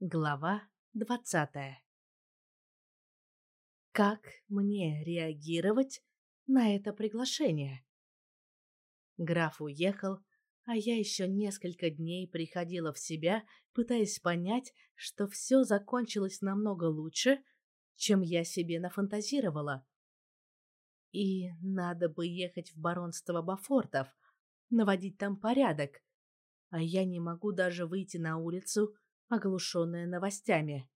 Глава двадцатая Как мне реагировать на это приглашение? Граф уехал, а я еще несколько дней приходила в себя, пытаясь понять, что все закончилось намного лучше, чем я себе нафантазировала. И надо бы ехать в баронство Бафортов, наводить там порядок, а я не могу даже выйти на улицу, оглушенная новостями.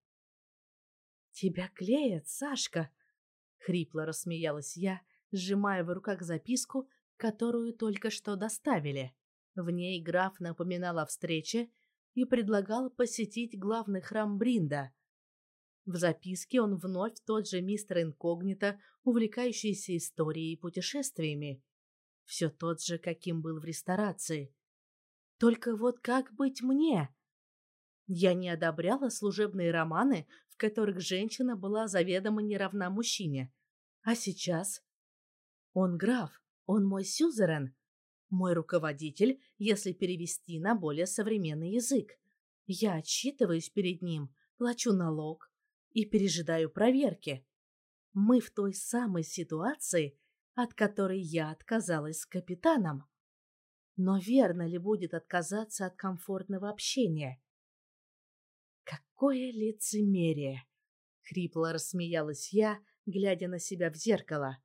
«Тебя клеят, Сашка!» — хрипло рассмеялась я, сжимая в руках записку, которую только что доставили. В ней граф напоминал о встрече и предлагал посетить главный храм Бринда. В записке он вновь тот же мистер Инкогнито, увлекающийся историей и путешествиями. Все тот же, каким был в ресторации. Только вот как быть мне? Я не одобряла служебные романы, в которых женщина была заведомо не равна мужчине. А сейчас? Он граф, он мой сюзерен, мой руководитель, если перевести на более современный язык. Я отчитываюсь перед ним, плачу налог и пережидаю проверки. Мы в той самой ситуации, от которой я отказалась с капитаном. Но верно ли будет отказаться от комфортного общения? Какое лицемерие! Хрипло рассмеялась я, глядя на себя в зеркало.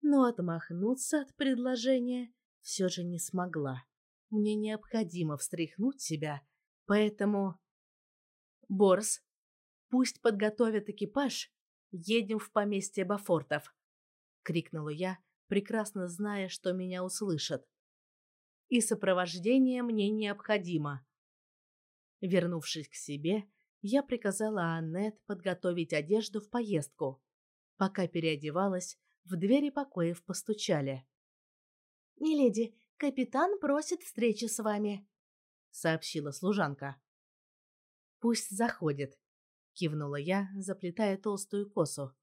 Но отмахнуться от предложения все же не смогла. Мне необходимо встряхнуть себя, поэтому... Борс, пусть подготовят экипаж, едем в поместье Бафортов, крикнула я, прекрасно зная, что меня услышат. И сопровождение мне необходимо. Вернувшись к себе, я приказала Аннет подготовить одежду в поездку. Пока переодевалась, в двери покоев постучали. «Миледи, капитан просит встречи с вами», — сообщила служанка. «Пусть заходит», — кивнула я, заплетая толстую косу.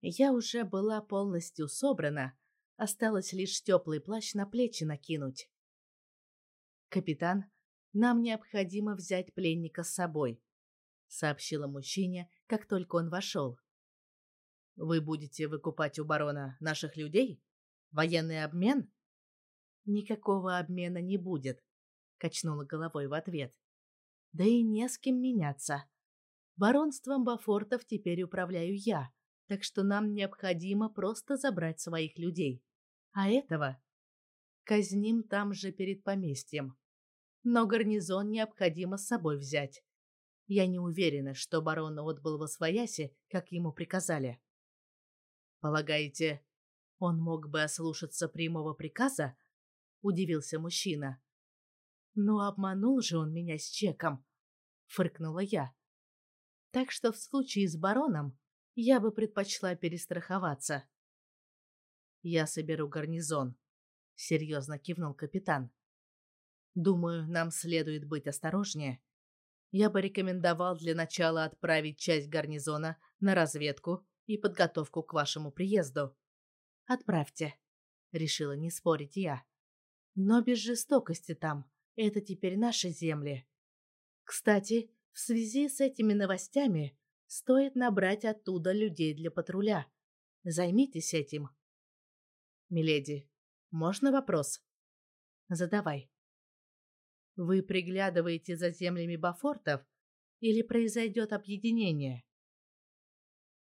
Я уже была полностью собрана, осталось лишь теплый плащ на плечи накинуть. «Капитан, нам необходимо взять пленника с собой», — сообщила мужчине, как только он вошел. «Вы будете выкупать у барона наших людей? Военный обмен?» «Никакого обмена не будет», — качнула головой в ответ. «Да и не с кем меняться. Баронством Бафортов теперь управляю я, так что нам необходимо просто забрать своих людей. А этого казним там же перед поместьем. Но гарнизон необходимо с собой взять. Я не уверена, что барон отбыл во свояси, как ему приказали. Полагаете, он мог бы ослушаться прямого приказа удивился мужчина. Но обманул же он меня с чеком, фыркнула я. Так что в случае с бароном я бы предпочла перестраховаться. Я соберу гарнизон, серьезно кивнул капитан. Думаю, нам следует быть осторожнее. Я бы рекомендовал для начала отправить часть гарнизона на разведку и подготовку к вашему приезду. Отправьте, решила не спорить я. Но без жестокости там. Это теперь наши земли. Кстати, в связи с этими новостями стоит набрать оттуда людей для патруля. Займитесь этим. Миледи, можно вопрос? Задавай. Вы приглядываете за землями Бафортов или произойдет объединение?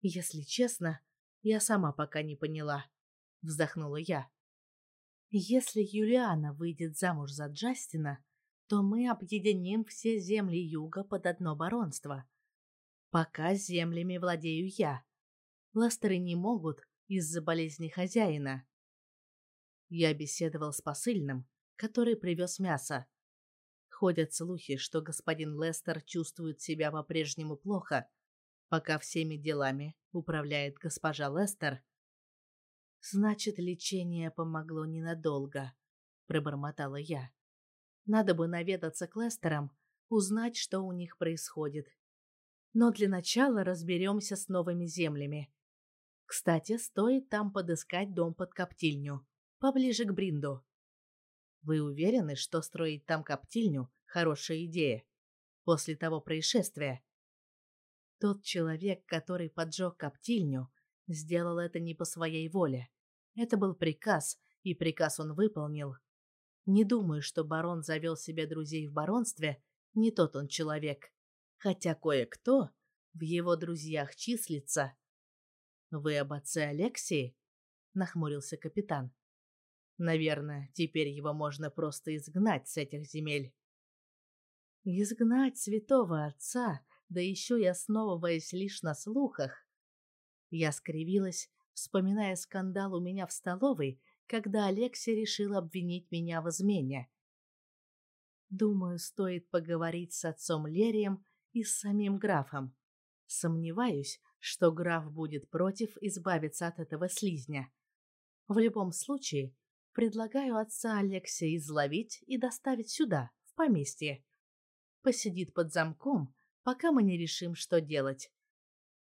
Если честно, я сама пока не поняла, вздохнула я. Если Юлиана выйдет замуж за Джастина, то мы объединим все земли юга под одно баронство. Пока землями владею я. Ластеры не могут из-за болезни хозяина. Я беседовал с посыльным, который привез мясо. Ходят слухи, что господин Лестер чувствует себя по-прежнему плохо, пока всеми делами управляет госпожа Лестер – Значит, лечение помогло ненадолго, пробормотала я. Надо бы наведаться к Лестерам, узнать, что у них происходит. Но для начала разберемся с новыми землями. Кстати, стоит там подыскать дом под коптильню, поближе к Бринду. Вы уверены, что строить там коптильню хорошая идея? после того происшествия. Тот человек, который поджег коптильню, сделал это не по своей воле. Это был приказ, и приказ он выполнил. Не думаю, что барон завел себе друзей в баронстве, не тот он человек. Хотя кое-кто в его друзьях числится. «Вы об отце Алексии?» — нахмурился капитан. «Наверное, теперь его можно просто изгнать с этих земель». «Изгнать святого отца, да еще и основываясь лишь на слухах?» Я скривилась, вспоминая скандал у меня в столовой, когда Алексей решил обвинить меня в измене. Думаю, стоит поговорить с отцом Лерием и с самим графом. Сомневаюсь, что граф будет против избавиться от этого слизня. В любом случае, предлагаю отца Алексея изловить и доставить сюда, в поместье. Посидит под замком, пока мы не решим, что делать.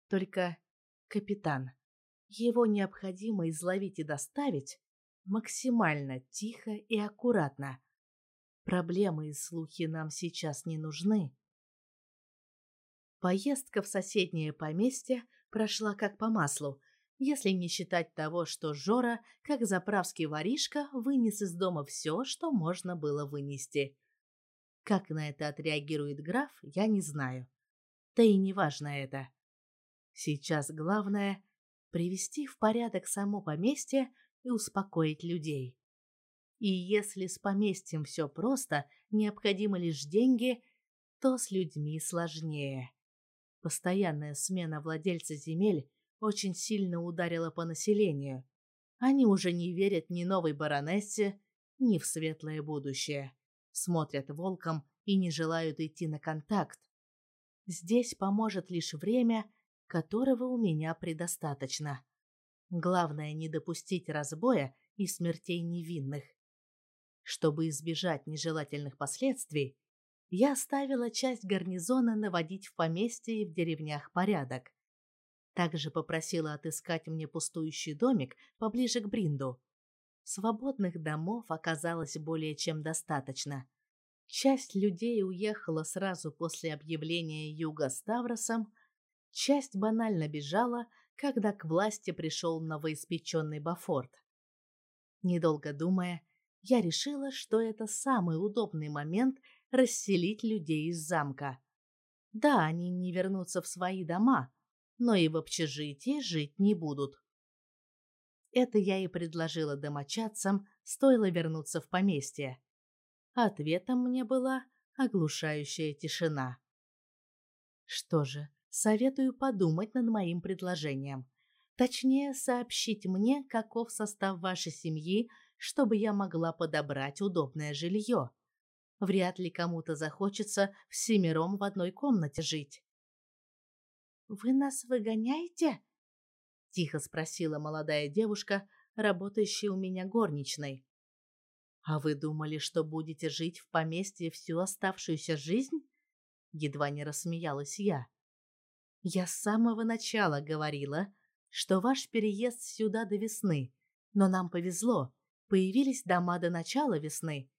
Только, капитан, его необходимо изловить и доставить максимально тихо и аккуратно. Проблемы и слухи нам сейчас не нужны. Поездка в соседнее поместье прошла как по маслу, если не считать того, что Жора, как заправский воришка, вынес из дома все, что можно было вынести. Как на это отреагирует граф, я не знаю. Да и не важно это. Сейчас главное — привести в порядок само поместье и успокоить людей. И если с поместьем все просто, необходимы лишь деньги, то с людьми сложнее. Постоянная смена владельца земель очень сильно ударила по населению. Они уже не верят ни новой баронессе, ни в светлое будущее. Смотрят волком и не желают идти на контакт. Здесь поможет лишь время, которого у меня предостаточно. Главное не допустить разбоя и смертей невинных. Чтобы избежать нежелательных последствий, я оставила часть гарнизона наводить в поместье и в деревнях порядок. Также попросила отыскать мне пустующий домик поближе к Бринду. Свободных домов оказалось более чем достаточно. Часть людей уехала сразу после объявления Юга Ставросом, часть банально бежала, когда к власти пришел новоиспеченный Бафорт. Недолго думая, я решила, что это самый удобный момент – расселить людей из замка. Да, они не вернутся в свои дома, но и в общежитии жить не будут. Это я и предложила домочадцам, стоило вернуться в поместье. Ответом мне была оглушающая тишина. Что же, советую подумать над моим предложением. Точнее, сообщить мне, каков состав вашей семьи, чтобы я могла подобрать удобное жилье. Вряд ли кому-то захочется всемиром в одной комнате жить. «Вы нас выгоняете?» — тихо спросила молодая девушка, работающая у меня горничной. «А вы думали, что будете жить в поместье всю оставшуюся жизнь?» Едва не рассмеялась я. «Я с самого начала говорила, что ваш переезд сюда до весны, но нам повезло, появились дома до начала весны,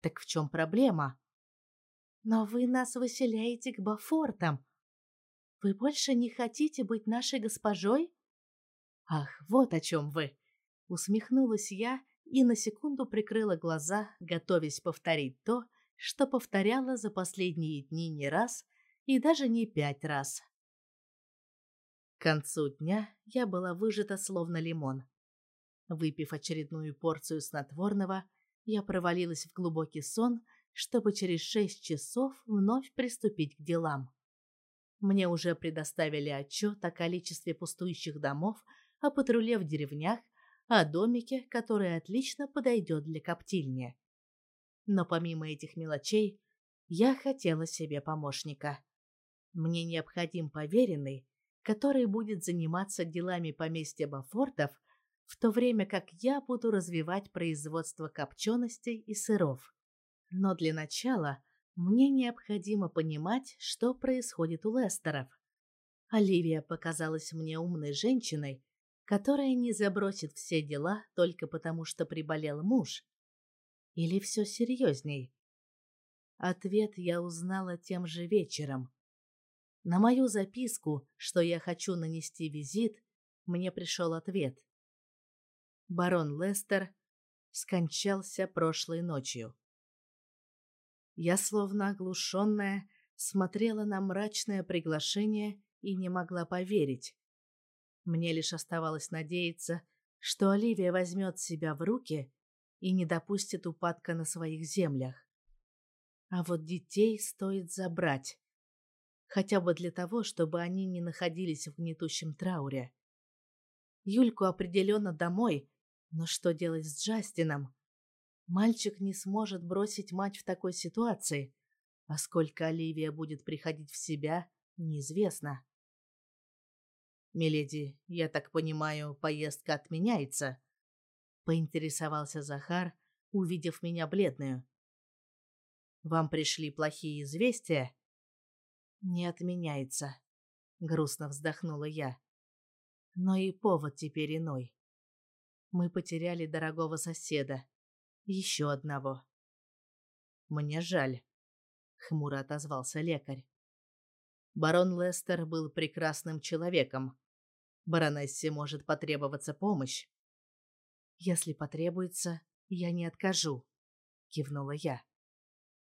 так в чем проблема? Но вы нас выселяете к Бафортам. Вы больше не хотите быть нашей госпожой? Ах, вот о чем вы. Усмехнулась я и на секунду прикрыла глаза, готовясь повторить то, что повторяла за последние дни не раз и даже не пять раз. К концу дня я была выжата словно лимон. Выпив очередную порцию снотворного, я провалилась в глубокий сон, чтобы через шесть часов вновь приступить к делам. Мне уже предоставили отчет о количестве пустующих домов, о патруле в деревнях, о домике, который отлично подойдет для коптильни. Но помимо этих мелочей, я хотела себе помощника. Мне необходим поверенный, который будет заниматься делами поместья Бафортов в то время как я буду развивать производство копченостей и сыров. Но для начала мне необходимо понимать, что происходит у Лестеров. Оливия показалась мне умной женщиной, которая не забросит все дела только потому, что приболел муж. Или все серьезней? Ответ я узнала тем же вечером. На мою записку, что я хочу нанести визит, мне пришел ответ. Барон Лестер скончался прошлой ночью. Я, словно оглушенная, смотрела на мрачное приглашение и не могла поверить. Мне лишь оставалось надеяться, что Оливия возьмет себя в руки и не допустит упадка на своих землях. А вот детей стоит забрать, хотя бы для того, чтобы они не находились в гнетущем трауре. Юльку определенно домой, но что делать с Джастином? Мальчик не сможет бросить мать в такой ситуации, а сколько Оливия будет приходить в себя, неизвестно. «Миледи, я так понимаю, поездка отменяется?» — поинтересовался Захар, увидев меня бледную. «Вам пришли плохие известия?» «Не отменяется», — грустно вздохнула я. «Но и повод теперь иной. Мы потеряли дорогого соседа, еще одного». «Мне жаль», — хмуро отозвался лекарь. Барон Лестер был прекрасным человеком, Баронессе может потребоваться помощь. Если потребуется, я не откажу, кивнула я.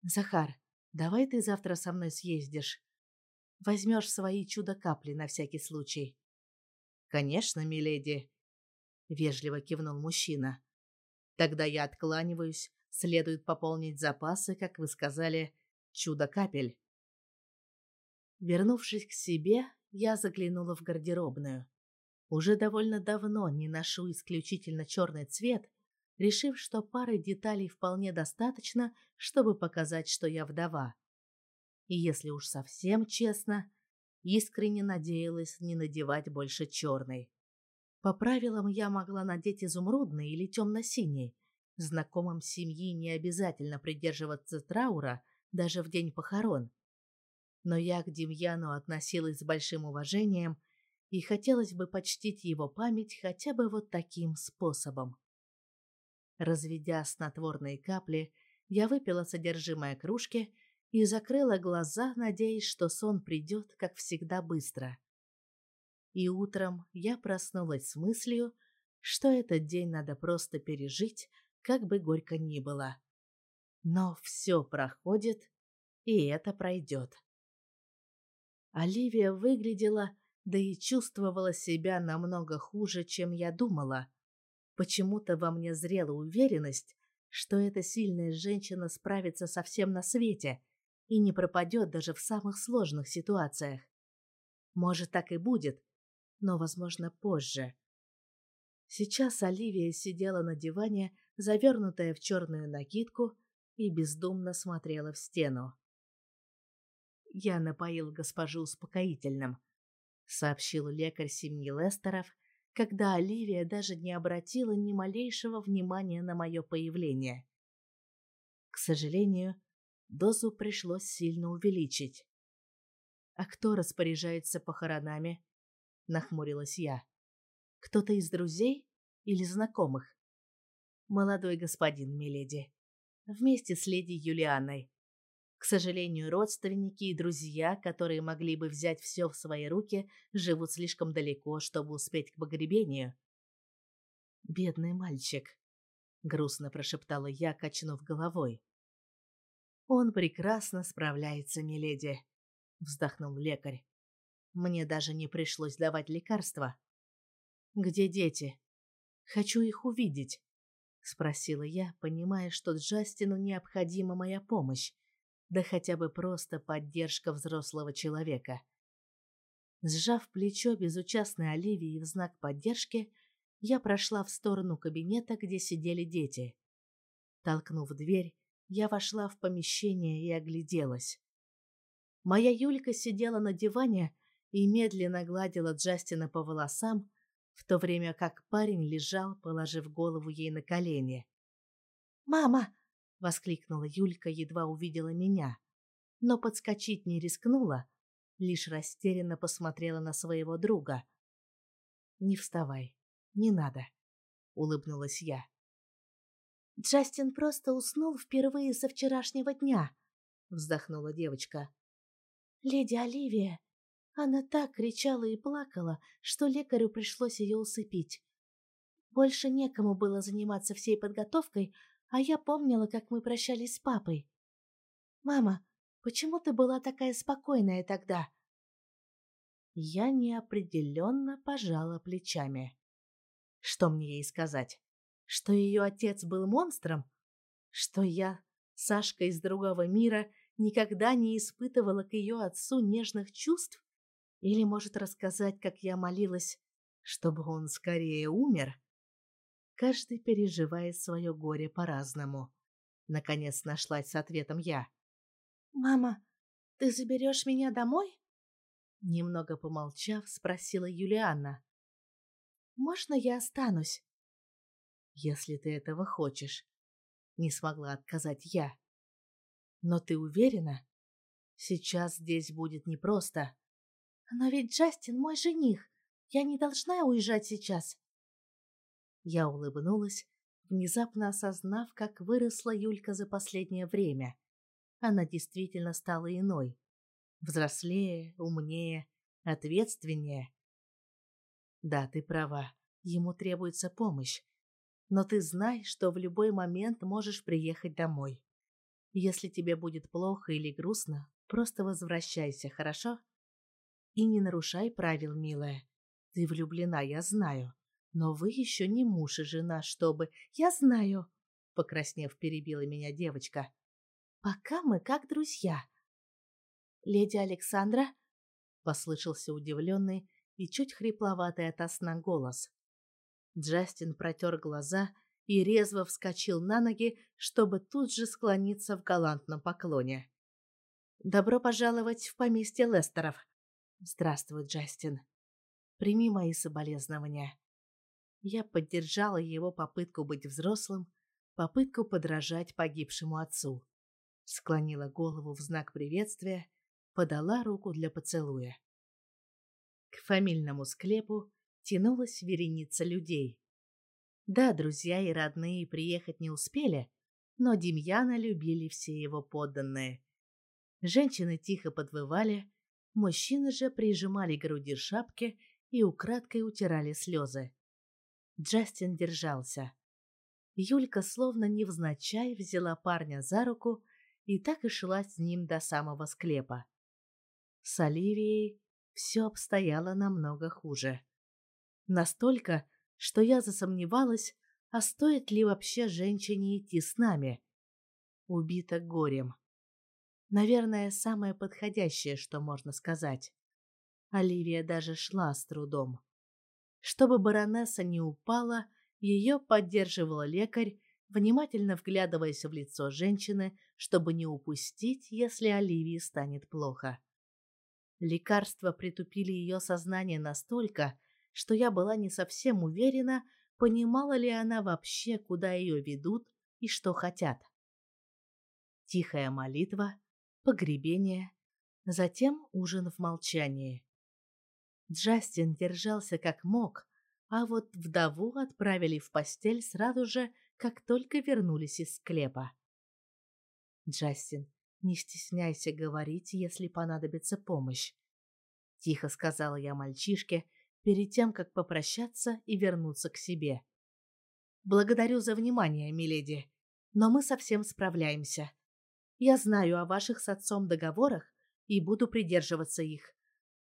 Захар, давай ты завтра со мной съездишь. Возьмешь свои чудо-капли на всякий случай. Конечно, миледи, вежливо кивнул мужчина. Тогда я откланиваюсь, следует пополнить запасы, как вы сказали, чудо-капель. Вернувшись к себе, я заглянула в гардеробную. Уже довольно давно не ношу исключительно черный цвет, решив, что пары деталей вполне достаточно, чтобы показать, что я вдова. И если уж совсем честно, искренне надеялась не надевать больше черный. По правилам я могла надеть изумрудный или темно-синий. Знакомым семьи не обязательно придерживаться траура даже в день похорон. Но я к Демьяну относилась с большим уважением – и хотелось бы почтить его память хотя бы вот таким способом. Разведя снотворные капли, я выпила содержимое кружки и закрыла глаза, надеясь, что сон придет, как всегда, быстро. И утром я проснулась с мыслью, что этот день надо просто пережить, как бы горько ни было. Но все проходит, и это пройдет. Оливия выглядела да и чувствовала себя намного хуже, чем я думала. Почему-то во мне зрела уверенность, что эта сильная женщина справится со всем на свете и не пропадет даже в самых сложных ситуациях. Может, так и будет, но, возможно, позже. Сейчас Оливия сидела на диване, завернутая в черную накидку, и бездумно смотрела в стену. Я напоил госпожу успокоительным – сообщил лекарь семьи Лестеров, когда Оливия даже не обратила ни малейшего внимания на мое появление. К сожалению, дозу пришлось сильно увеличить. «А кто распоряжается похоронами?» — нахмурилась я. «Кто-то из друзей или знакомых?» «Молодой господин, миледи. Вместе с леди Юлианой. К сожалению, родственники и друзья, которые могли бы взять все в свои руки, живут слишком далеко, чтобы успеть к погребению. «Бедный мальчик», — грустно прошептала я, качнув головой. «Он прекрасно справляется, миледи», — вздохнул лекарь. «Мне даже не пришлось давать лекарства». «Где дети? Хочу их увидеть», — спросила я, понимая, что Джастину необходима моя помощь да хотя бы просто поддержка взрослого человека. Сжав плечо безучастной Оливии в знак поддержки, я прошла в сторону кабинета, где сидели дети. Толкнув дверь, я вошла в помещение и огляделась. Моя Юлька сидела на диване и медленно гладила Джастина по волосам, в то время как парень лежал, положив голову ей на колени. «Мама, — воскликнула Юлька, едва увидела меня. Но подскочить не рискнула, лишь растерянно посмотрела на своего друга. «Не вставай, не надо», — улыбнулась я. «Джастин просто уснул впервые со вчерашнего дня», вздохнула девочка. Леди Оливия, она так кричала и плакала, что лекарю пришлось ее усыпить. Больше некому было заниматься всей подготовкой, а я помнила, как мы прощались с папой. «Мама, почему ты была такая спокойная тогда?» Я неопределенно пожала плечами. Что мне ей сказать? Что ее отец был монстром? Что я, Сашка из другого мира, никогда не испытывала к ее отцу нежных чувств? Или может рассказать, как я молилась, чтобы он скорее умер? Каждый переживает свое горе по-разному. Наконец нашлась с ответом я. «Мама, ты заберешь меня домой?» Немного помолчав, спросила Юлианна. «Можно я останусь?» «Если ты этого хочешь», — не смогла отказать я. «Но ты уверена? Сейчас здесь будет непросто». «Но ведь Джастин мой жених. Я не должна уезжать сейчас». Я улыбнулась, внезапно осознав, как выросла Юлька за последнее время. Она действительно стала иной. Взрослее, умнее, ответственнее. Да, ты права, ему требуется помощь. Но ты знай, что в любой момент можешь приехать домой. Если тебе будет плохо или грустно, просто возвращайся, хорошо? И не нарушай правил, милая. Ты влюблена, я знаю. Но вы еще не муж и жена, чтобы... Я знаю, покраснев, перебила меня девочка. Пока мы как друзья. Леди Александра, послышался удивленный и чуть хрипловатый от сна голос. Джастин протер глаза и резво вскочил на ноги, чтобы тут же склониться в галантном поклоне. «Добро пожаловать в поместье Лестеров!» «Здравствуй, Джастин. Прими мои соболезнования. Я поддержала его попытку быть взрослым, попытку подражать погибшему отцу. Склонила голову в знак приветствия, подала руку для поцелуя. К фамильному склепу тянулась вереница людей. Да, друзья и родные приехать не успели, но Демьяна любили все его подданные. Женщины тихо подвывали, мужчины же прижимали к груди шапки и украдкой утирали слезы. Джастин держался. Юлька словно невзначай взяла парня за руку и так и шла с ним до самого склепа. С Оливией все обстояло намного хуже. Настолько, что я засомневалась, а стоит ли вообще женщине идти с нами. Убита горем. Наверное, самое подходящее, что можно сказать. Оливия даже шла с трудом. Чтобы баронесса не упала, ее поддерживал лекарь, внимательно вглядываясь в лицо женщины, чтобы не упустить, если Оливии станет плохо. Лекарства притупили ее сознание настолько, что я была не совсем уверена, понимала ли она вообще, куда ее ведут и что хотят. Тихая молитва, погребение, затем ужин в молчании. Джастин держался как мог, а вот вдову отправили в постель сразу же, как только вернулись из склепа. «Джастин, не стесняйся говорить, если понадобится помощь», — тихо сказала я мальчишке перед тем, как попрощаться и вернуться к себе. «Благодарю за внимание, миледи, но мы совсем справляемся. Я знаю о ваших с отцом договорах и буду придерживаться их.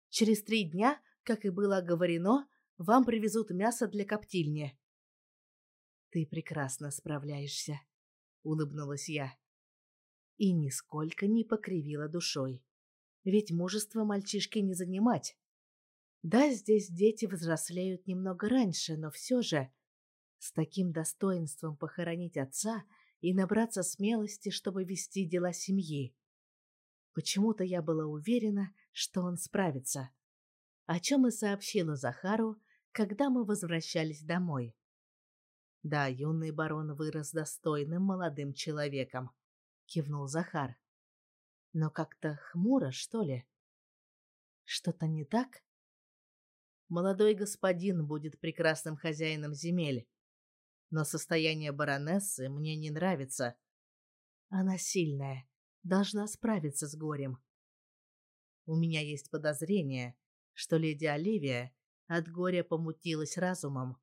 Через три дня как и было оговорено, вам привезут мясо для коптильни. Ты прекрасно справляешься, улыбнулась я. И нисколько не покривила душой. Ведь мужество мальчишки не занимать. Да, здесь дети взрослеют немного раньше, но все же с таким достоинством похоронить отца и набраться смелости, чтобы вести дела семьи. Почему-то я была уверена, что он справится о чем и сообщила Захару, когда мы возвращались домой. Да, юный барон вырос достойным молодым человеком, кивнул Захар. Но как-то хмуро, что ли? Что-то не так? Молодой господин будет прекрасным хозяином земель, но состояние баронессы мне не нравится. Она сильная, должна справиться с горем. У меня есть подозрение, что леди Оливия от горя помутилась разумом.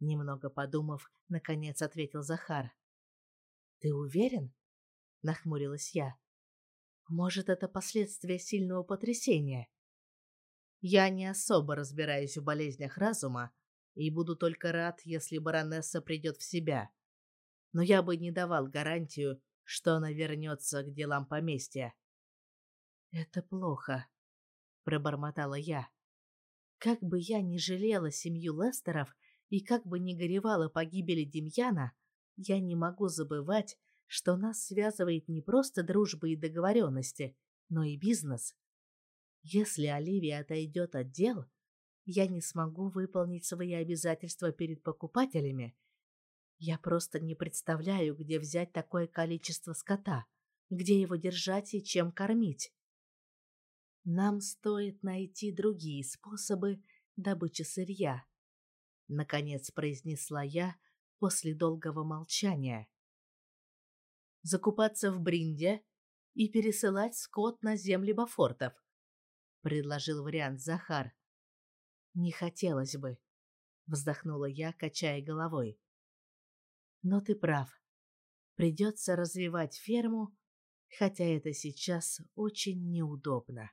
Немного подумав, наконец ответил Захар. «Ты уверен?» — нахмурилась я. «Может, это последствия сильного потрясения?» «Я не особо разбираюсь в болезнях разума и буду только рад, если баронесса придет в себя. Но я бы не давал гарантию, что она вернется к делам поместья». «Это плохо», — пробормотала я. Как бы я ни жалела семью Лестеров и как бы ни горевала по гибели Демьяна, я не могу забывать, что нас связывает не просто дружба и договоренности, но и бизнес. Если Оливия отойдет от дел, я не смогу выполнить свои обязательства перед покупателями. Я просто не представляю, где взять такое количество скота, где его держать и чем кормить. Нам стоит найти другие способы добычи сырья, наконец произнесла я после долгого молчания. Закупаться в Бринде и пересылать скот на земли Бафортов, предложил вариант Захар. Не хотелось бы, вздохнула я, качая головой. Но ты прав. Придется развивать ферму, хотя это сейчас очень неудобно.